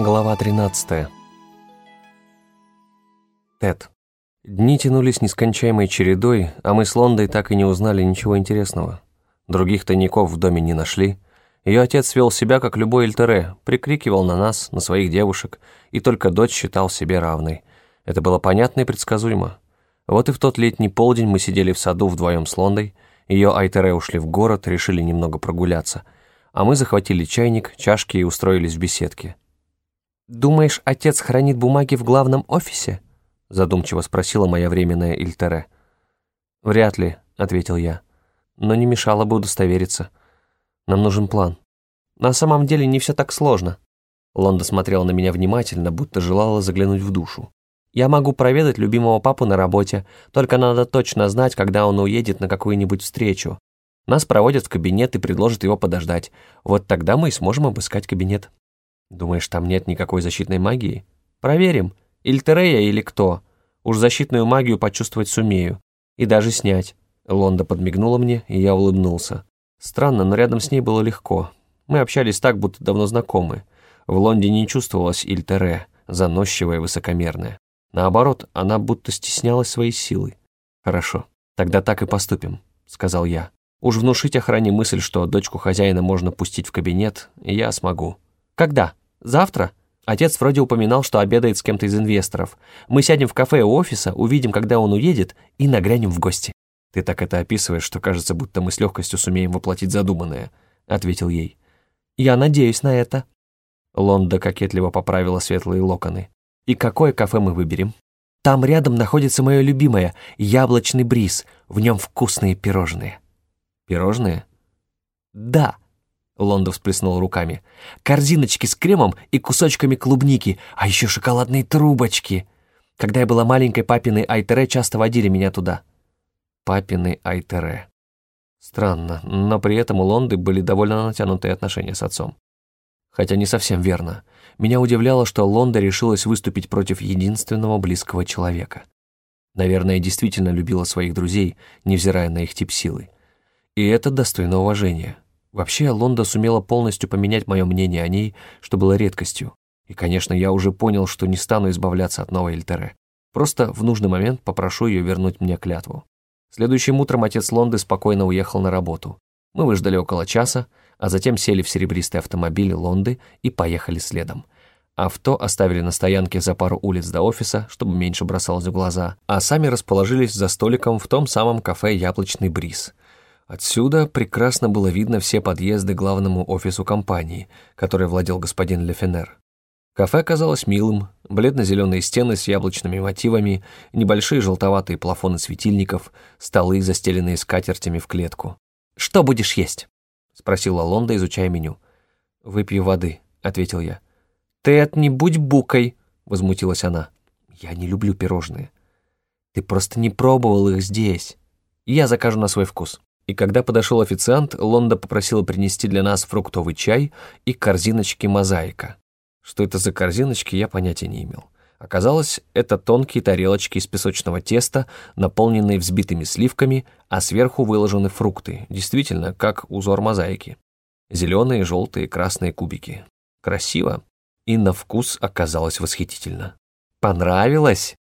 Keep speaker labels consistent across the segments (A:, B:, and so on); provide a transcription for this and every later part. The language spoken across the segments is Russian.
A: Глава 13. Тед. Дни тянулись нескончаемой чередой, а мы с Лондой так и не узнали ничего интересного. Других тайников в доме не нашли. Ее отец вел себя, как любой Эльтере, прикрикивал на нас, на своих девушек, и только дочь считал себе равной. Это было понятно и предсказуемо. Вот и в тот летний полдень мы сидели в саду вдвоем с Лондой, ее Айтере ушли в город, решили немного прогуляться, а мы захватили чайник, чашки и устроились в беседке.
B: «Думаешь, отец хранит бумаги в главном офисе?» задумчиво спросила моя временная Ильтере.
A: «Вряд ли», — ответил я. «Но не мешало бы удостовериться. Нам нужен план».
B: «На самом деле не все так сложно». Лонда смотрела на меня внимательно, будто желала заглянуть в душу. «Я могу проведать любимого папу на работе, только надо точно знать, когда он уедет на какую-нибудь встречу. Нас проводят в кабинет и предложат его подождать. Вот тогда мы и сможем обыскать кабинет».
A: Думаешь, там нет никакой защитной магии?
B: Проверим. Ильтерея или кто. Уж защитную магию почувствовать сумею. И даже снять.
A: Лонда подмигнула мне, и я улыбнулся. Странно, но рядом с ней было легко. Мы общались так, будто давно знакомы. В Лонде не чувствовалась Ильтере, заносчивая и высокомерная. Наоборот, она будто стеснялась своей силой. «Хорошо, тогда так и поступим», — сказал я. «Уж внушить охране мысль, что дочку хозяина можно пустить в кабинет, я смогу».
B: «Когда?» Завтра? Отец вроде упоминал, что обедает с кем-то из инвесторов. Мы сядем в кафе у офиса, увидим, когда он уедет, и нагрянем в гости».
A: «Ты так это описываешь, что кажется, будто мы с легкостью сумеем воплотить задуманное», — ответил ей.
B: «Я надеюсь на это».
A: Лонда кокетливо поправила светлые локоны.
B: «И какое кафе мы выберем?» «Там рядом находится мое любимое, яблочный бриз. В нем вкусные пирожные».
A: «Пирожные?»
B: «Да», Лонда всплеснул руками. «Корзиночки с кремом и кусочками клубники, а еще шоколадные трубочки. Когда я была маленькой, папины Айтере часто водили меня туда».
A: Папины Айтере. Странно, но при этом у Лонды были довольно натянутые отношения с отцом. Хотя не совсем верно. Меня удивляло, что Лонда решилась выступить против единственного близкого человека. Наверное, действительно любила своих друзей, невзирая на их тип силы. И это достойно уважения. Вообще, Лонда сумела полностью поменять мое мнение о ней, что было редкостью. И, конечно, я уже понял, что не стану избавляться от новой Эльтере. Просто в нужный момент попрошу ее вернуть мне клятву. Следующим утром отец Лонды спокойно уехал на работу. Мы выждали около часа, а затем сели в серебристый автомобиль Лонды и поехали следом. Авто оставили на стоянке за пару улиц до офиса, чтобы меньше бросалось в глаза, а сами расположились за столиком в том самом кафе «Яблочный бриз», Отсюда прекрасно было видно все подъезды к главному офису компании, которой владел господин Лефенер. Кафе казалось милым, бледно-зеленые стены с яблочными мотивами, небольшие желтоватые плафоны светильников, столы, застеленные скатертями в клетку.
B: «Что будешь есть?»
A: — спросила Лонда, изучая меню. «Выпью воды», — ответил я.
B: «Тед, не будь букой!»
A: — возмутилась она. «Я не люблю пирожные».
B: «Ты просто не пробовал их здесь.
A: Я закажу на свой вкус». И когда подошел официант, Лонда попросила принести для нас фруктовый чай и корзиночки мозаика. Что это за корзиночки, я понятия не имел. Оказалось, это тонкие тарелочки из песочного теста, наполненные взбитыми сливками, а сверху выложены фрукты, действительно, как узор мозаики. Зеленые, желтые, красные кубики. Красиво. И на вкус оказалось восхитительно.
B: «Понравилось?»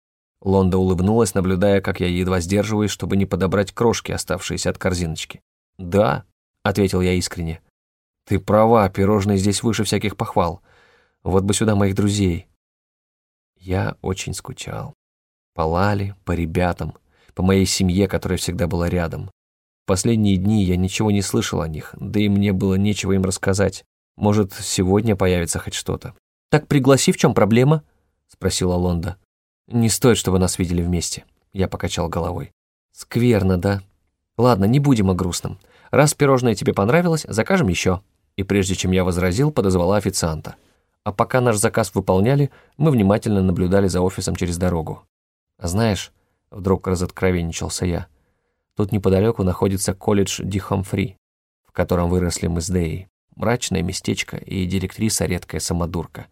A: Лонда улыбнулась, наблюдая, как я едва сдерживаюсь, чтобы не подобрать крошки, оставшиеся от корзиночки. «Да», — ответил я искренне. «Ты права, пирожные здесь выше всяких похвал. Вот бы сюда моих друзей». Я очень скучал. По Лале, по ребятам, по моей семье, которая всегда была рядом. Последние дни я ничего не слышал о них, да и мне было нечего им рассказать. Может, сегодня появится хоть что-то.
B: «Так пригласи, в чем проблема?»
A: — спросила Лонда. «Не стоит, чтобы нас видели вместе», — я покачал головой. «Скверно, да? Ладно, не будем о грустном. Раз пирожное тебе понравилось, закажем еще». И прежде чем я возразил, подозвала официанта. А пока наш заказ выполняли, мы внимательно наблюдали за офисом через дорогу. Знаешь, вдруг разоткровенничался я, тут неподалеку находится колледж Ди Хамфри, в котором выросли мы с Деей. Мрачное местечко и директриса редкая самодурка.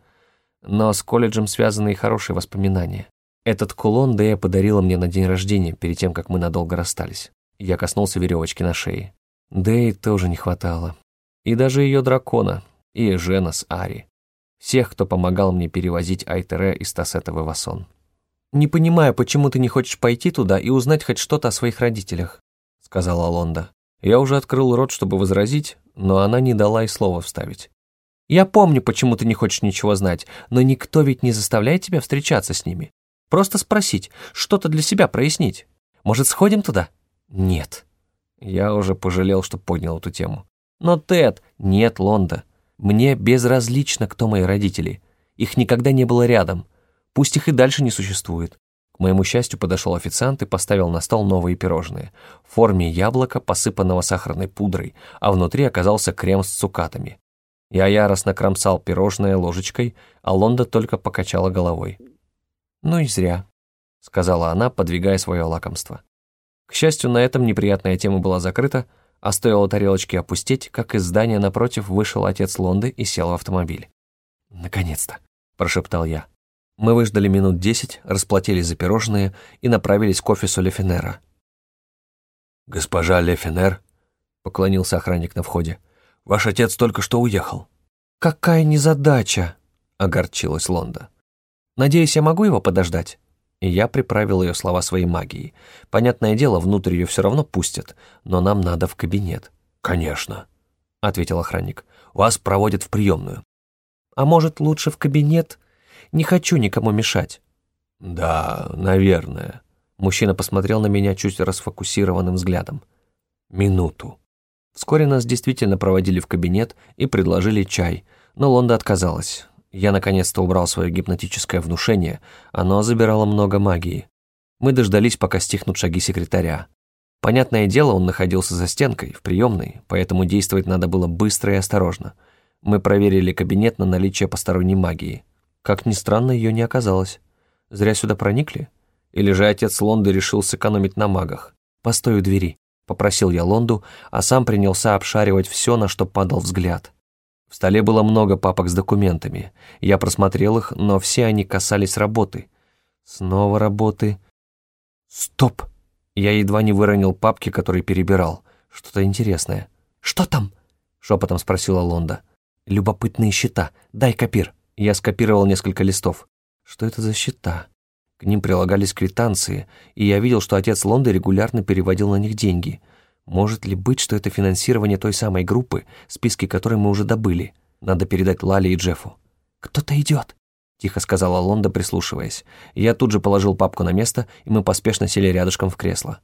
A: Но с колледжем связаны и хорошие воспоминания. Этот кулон Дэя подарила мне на день рождения, перед тем, как мы надолго расстались. Я коснулся веревочки на шее. Дэй тоже не хватало. И даже ее дракона, и Жена с Ари. всех, кто помогал мне перевозить Айтере из Тассета в Ивасон.
B: «Не понимаю, почему ты не хочешь пойти туда и узнать хоть что-то о своих родителях», — сказала Лонда.
A: Я уже открыл рот, чтобы возразить, но она не дала и слова вставить.
B: «Я помню, почему ты не хочешь ничего знать, но никто ведь не заставляет тебя встречаться с ними. Просто спросить, что-то для себя прояснить. Может, сходим туда?» «Нет».
A: Я уже пожалел, что поднял эту тему.
B: «Но, Тед, нет, Лонда. Мне безразлично, кто мои родители. Их никогда не было рядом. Пусть их и дальше не существует.
A: К моему счастью, подошел официант и поставил на стол новые пирожные в форме яблока, посыпанного сахарной пудрой, а внутри оказался крем с цукатами. Я яростно кромсал пирожное ложечкой, а Лонда только покачала головой.
B: «Ну и зря», — сказала она, подвигая свое лакомство.
A: К счастью, на этом неприятная тема была закрыта, а стоило тарелочке опустить, как из здания напротив вышел отец Лонды и сел в автомобиль.
B: «Наконец-то», — прошептал я.
A: Мы выждали минут десять, расплатились за пирожные и направились к офису Лефенера.
C: «Госпожа Лефенер», — поклонился охранник на входе, — «ваш отец только что уехал».
B: «Какая незадача!» — огорчилась Лонда. «Надеюсь, я могу его подождать?»
A: И я приправил ее слова своей магией. Понятное дело, внутрь ее все равно пустят, но нам надо в кабинет.
C: «Конечно», —
A: ответил охранник. «Вас проводят в приемную».
B: «А может, лучше в кабинет?» Не хочу никому мешать».
C: «Да, наверное».
A: Мужчина посмотрел на меня чуть расфокусированным взглядом.
C: «Минуту».
A: Вскоре нас действительно проводили в кабинет и предложили чай, но Лонда отказалась. Я наконец-то убрал свое гипнотическое внушение, оно забирало много магии. Мы дождались, пока стихнут шаги секретаря. Понятное дело, он находился за стенкой, в приемной, поэтому действовать надо было быстро и осторожно. Мы проверили кабинет на наличие посторонней магии. Как ни странно, ее не оказалось. Зря сюда проникли? Или же отец Лонды решил сэкономить на магах? «Постой у двери», — попросил я Лонду, а сам принялся обшаривать все, на что падал взгляд. В столе было много папок с документами. Я просмотрел их, но все они касались работы. Снова работы. Стоп! Я едва не выронил папки, которые перебирал. Что-то интересное. «Что там?» — шепотом спросила Лонда. «Любопытные счета. Дай копир». Я скопировал несколько листов. Что это за счета? К ним прилагались квитанции, и я видел, что отец Лонды регулярно переводил на них деньги. Может ли быть, что это финансирование той самой группы, списки которой мы уже добыли? Надо передать Лали и Джеффу. «Кто-то идет», — тихо сказала Лонда, прислушиваясь. Я тут же положил папку на место, и мы поспешно сели рядышком в кресло.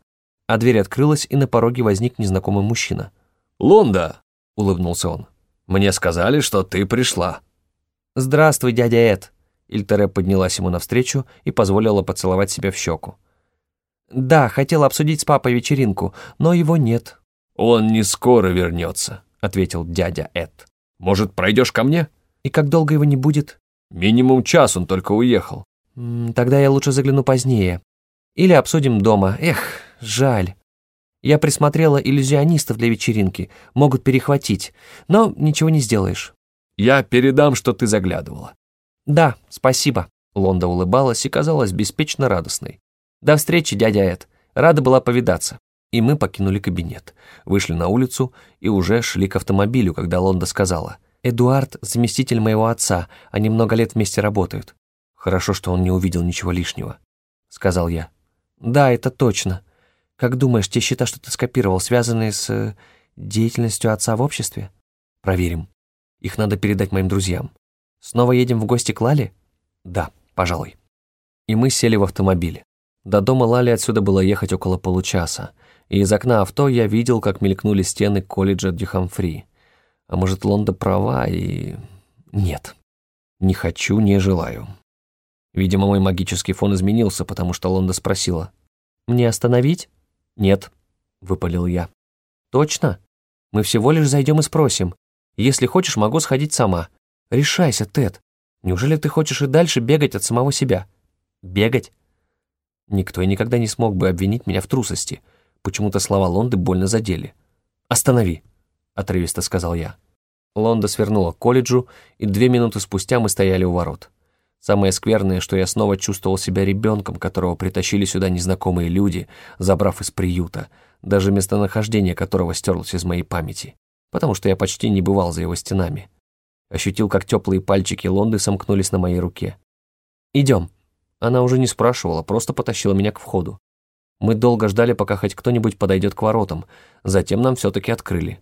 A: А дверь открылась, и на пороге возник незнакомый мужчина.
C: «Лонда!» — улыбнулся он. «Мне сказали, что ты пришла».
B: «Здравствуй, дядя Эд!» Ильтере поднялась ему навстречу и позволила поцеловать себя в щеку. «Да, хотела обсудить с папой вечеринку, но его нет».
C: «Он не скоро вернется», — ответил дядя Эд. «Может, пройдешь ко мне?»
B: «И как долго его не будет?»
C: «Минимум час он только уехал».
B: «Тогда я лучше загляну позднее. Или обсудим дома. Эх, жаль. Я присмотрела иллюзионистов для вечеринки. Могут перехватить. Но ничего не сделаешь».
C: Я передам, что ты заглядывала».
B: «Да, спасибо». Лонда улыбалась и казалась беспечно радостной. «До встречи, дядя Эд. Рада была повидаться».
A: И мы покинули кабинет, вышли на улицу и уже шли к автомобилю, когда Лонда сказала, «Эдуард — заместитель моего отца, они много лет вместе работают». «Хорошо, что он не увидел ничего лишнего», — сказал я.
B: «Да, это точно. Как думаешь, те счета, что ты скопировал, связаны с э, деятельностью отца в обществе?»
A: «Проверим». Их надо передать моим друзьям.
B: Снова едем в гости к Лале?
A: Да, пожалуй. И мы сели в автомобиль. До дома Лали отсюда было ехать около получаса, и из окна авто я видел, как мелькнули стены колледжа Дюхамфри. А может, Лонда права и... Нет. Не хочу, не желаю. Видимо, мой магический фон изменился, потому что Лонда спросила.
B: «Мне остановить?»
A: «Нет», — выпалил я.
B: «Точно? Мы всего лишь зайдем и спросим. Если хочешь, могу сходить сама. Решайся, Тед. Неужели ты хочешь и дальше бегать от самого себя? Бегать?
A: Никто и никогда не смог бы обвинить меня в трусости. Почему-то слова Лонды больно задели. «Останови», — отрывисто сказал я. Лонда свернула к колледжу, и две минуты спустя мы стояли у ворот. Самое скверное, что я снова чувствовал себя ребенком, которого притащили сюда незнакомые люди, забрав из приюта, даже местонахождение которого стерлось из моей памяти потому что я почти не бывал за его стенами. Ощутил, как теплые пальчики Лонды сомкнулись на моей руке. «Идем». Она уже не спрашивала, просто потащила меня к входу. Мы долго ждали, пока хоть кто-нибудь подойдет к воротам. Затем нам все-таки открыли.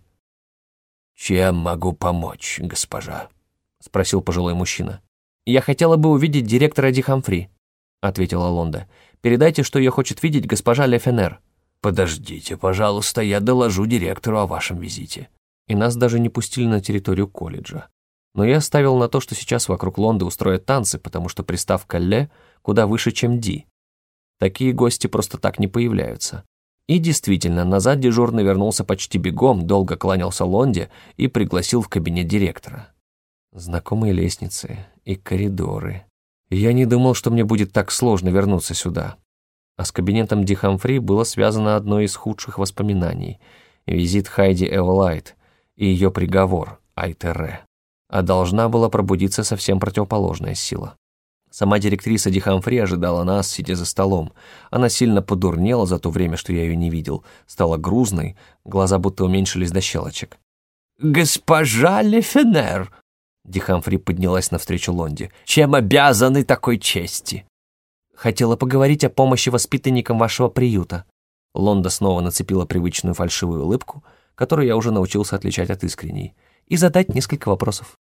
C: «Чем могу помочь, госпожа?» — спросил пожилой мужчина.
A: «Я хотела бы увидеть директора Ди Хамфри», — ответила Лонда. «Передайте, что ее хочет видеть госпожа Лефенер».
C: «Подождите, пожалуйста, я доложу директору о вашем визите».
A: И нас даже не пустили на территорию колледжа. Но я ставил на то, что сейчас вокруг Лонды устроят танцы, потому что приставка «ле» куда выше, чем «ди». Такие гости просто так не появляются. И действительно, назад дежурный вернулся почти бегом, долго кланялся Лонде и пригласил в кабинет директора. Знакомые лестницы и коридоры. Я не думал, что мне будет так сложно вернуться сюда. А с кабинетом Ди Хамфри было связано одно из худших воспоминаний — визит Хайди Эвлайт и ее приговор Айтере. А должна была пробудиться совсем противоположная сила. Сама директриса Ди Хамфри ожидала нас, сидя за столом. Она сильно подурнела за то время, что я ее не видел, стала грузной, глаза будто уменьшились до щелочек.
C: «Госпожа Лефенер!»
A: Ди Хамфри поднялась навстречу Лонде.
C: «Чем обязаны такой чести?»
A: «Хотела поговорить о помощи воспитанникам вашего приюта». Лонда снова нацепила привычную фальшивую улыбку, которую я уже научился отличать от искренней, и задать несколько вопросов.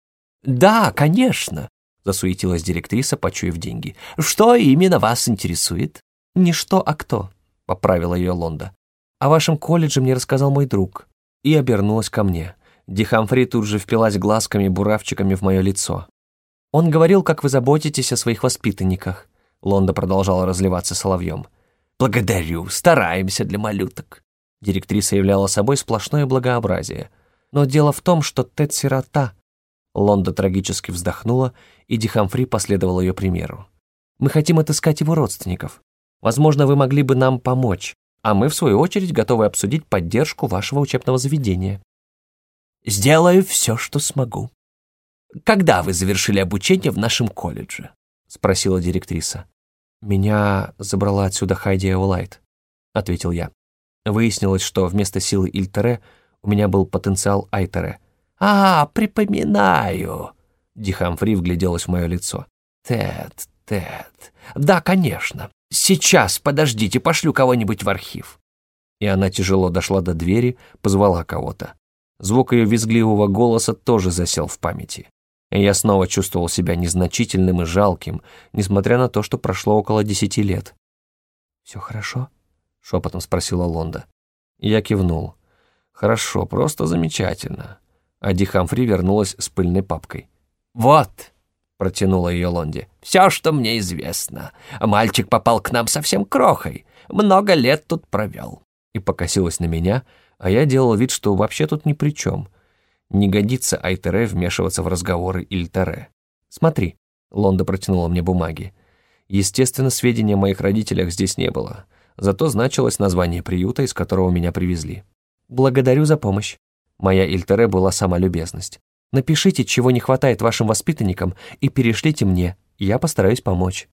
C: «Да, конечно!» засуетилась директриса, почуяв деньги. «Что именно вас интересует?»
A: «Не что, а кто», — поправила ее Лонда. «О вашем колледже мне рассказал мой друг». И обернулась ко мне. Дихамфри тут же впилась глазками-буравчиками в мое лицо. «Он говорил, как вы заботитесь о своих воспитанниках». Лонда продолжала разливаться соловьем.
C: «Благодарю, стараемся для малюток».
A: Директриса являла собой сплошное благообразие. Но дело в том, что Тед сирота, Лонда трагически вздохнула, и Дихамфри последовал ее примеру. «Мы хотим отыскать его родственников. Возможно, вы могли бы нам помочь, а мы, в свою очередь, готовы обсудить поддержку вашего учебного заведения».
C: «Сделаю все, что смогу». «Когда вы завершили обучение в нашем колледже?»
A: — спросила директриса. «Меня забрала отсюда Хайди Эолайт», — ответил я. Выяснилось, что вместо силы Ильтере у меня был потенциал Айтере —
C: «А, припоминаю!»
A: Ди Хамфри вгляделась в мое лицо.
C: «Тед, Тед. Да, конечно. Сейчас, подождите, пошлю кого-нибудь в архив».
A: И она тяжело дошла до двери, позвала кого-то. Звук ее визгливого голоса тоже засел в памяти. И я снова чувствовал себя незначительным и жалким, несмотря на то, что прошло около десяти лет. «Все хорошо?» — шепотом спросила Лонда. Я кивнул. «Хорошо, просто замечательно а Ди Хамфри вернулась с пыльной папкой.
C: «Вот», — протянула ее Лонди, — «все, что мне известно. Мальчик попал к нам совсем крохой, много лет тут провел».
A: И покосилась на меня, а я делал вид, что вообще тут ни при чем. Не годится Айтере вмешиваться в разговоры Ильтере. «Смотри», — Лонда протянула мне бумаги. Естественно, сведений о моих родителях здесь не было, зато значилось название приюта, из которого меня привезли. «Благодарю за помощь», Моя Ильтере была сама любезность. Напишите, чего не хватает вашим воспитанникам, и перешлите мне, я постараюсь помочь».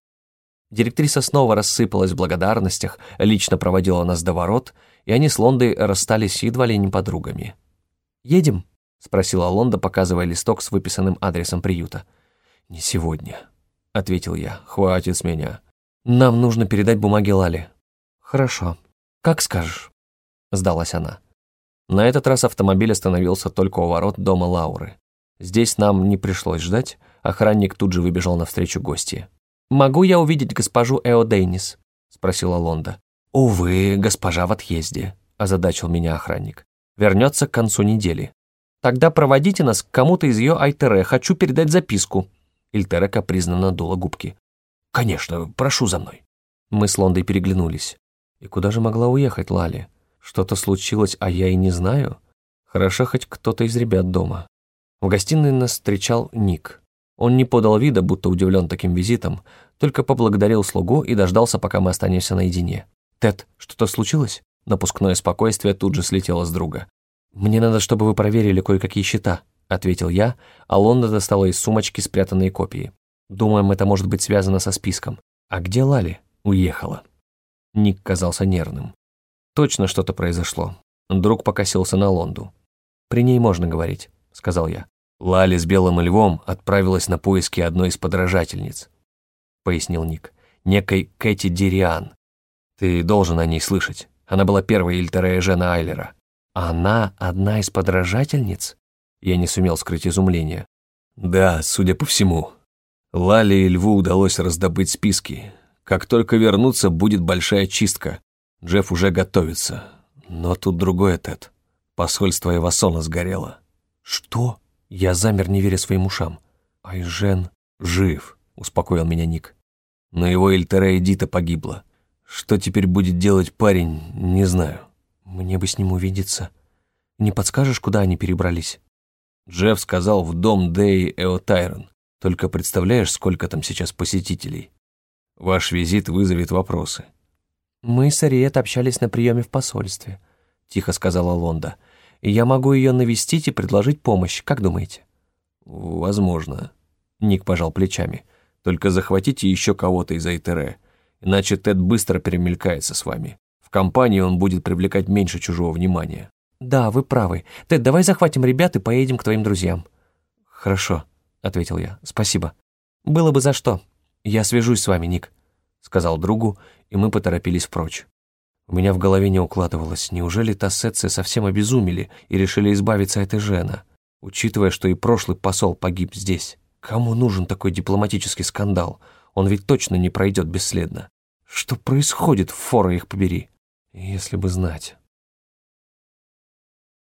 A: Директриса снова рассыпалась в благодарностях, лично проводила нас до ворот, и они с Лондой расстались едва ли не подругами. «Едем?» — спросила Лонда, показывая листок с выписанным адресом приюта. «Не сегодня», — ответил я. «Хватит с меня. Нам нужно передать бумаги Лале». «Хорошо. Как скажешь», — сдалась она. На этот раз автомобиль остановился только у ворот дома Лауры. Здесь нам не пришлось ждать, охранник тут же выбежал навстречу гости. «Могу я увидеть госпожу Эо Дейнис?» — спросила Лонда. «Увы, госпожа в отъезде», — озадачил меня охранник. «Вернется к концу недели». «Тогда проводите нас к кому-то из ее Айтере, хочу передать записку». Ильтера капризно надула губки.
C: «Конечно, прошу за мной».
A: Мы с Лондой переглянулись. И куда же могла уехать Лали? Что-то случилось, а я и не знаю? Хорошо хоть кто-то из ребят дома. В гостиной нас встречал Ник. Он не подал вида, будто удивлен таким визитом, только поблагодарил слугу и дождался, пока мы останемся наедине. «Тед, что-то случилось?» Напускное спокойствие тут же слетело с друга. «Мне надо, чтобы вы проверили кое-какие счета», — ответил я, а Лонда достала из сумочки спрятанные копии. «Думаем, это может быть связано со списком. А где Лали?» «Уехала». Ник казался нервным. Точно что-то произошло. Друг покосился на Лонду. «При ней можно говорить», — сказал я. Лали с Белым Львом отправилась на поиски одной из подражательниц, пояснил Ник, некой Кэти Дириан. Ты должен о ней слышать. Она была первой Ильтерея Жена Айлера.
B: Она одна из подражательниц?
A: Я не сумел скрыть изумление. Да, судя по всему. Лали и Льву удалось раздобыть списки. Как только вернутся, будет большая чистка. Джефф уже готовится. Но тут другое, Тед. Посольство Эвасона сгорело.
B: Что? Я замер, не веря своим ушам. Айжен
A: жив, успокоил меня Ник. Но его Эльтера Эдита погибла. Что теперь будет делать парень, не знаю.
B: Мне бы с ним увидеться. Не подскажешь, куда они перебрались?
A: Джефф сказал в дом Дэй Эотайрон. Только представляешь, сколько там сейчас посетителей? Ваш визит вызовет вопросы.
B: Мы с Ариет общались на приеме в посольстве, тихо сказала Лонда я могу ее навестить и предложить помощь, как думаете?»
A: «Возможно». Ник пожал плечами. «Только захватите еще кого-то из Айтере, иначе Тед быстро перемелькается с вами. В компании он будет привлекать меньше чужого внимания».
B: «Да, вы правы. Тед, давай захватим ребят и поедем к твоим друзьям».
A: «Хорошо», — ответил я. «Спасибо».
B: «Было бы за что.
A: Я свяжусь с вами, Ник», — сказал другу, и мы поторопились прочь. У меня в голове не укладывалось, неужели Тассетцы совсем обезумели и решили избавиться от Эжена, учитывая, что и прошлый посол погиб здесь? Кому нужен такой дипломатический скандал? Он ведь точно не пройдет бесследно. Что происходит, фора их побери? Если бы знать.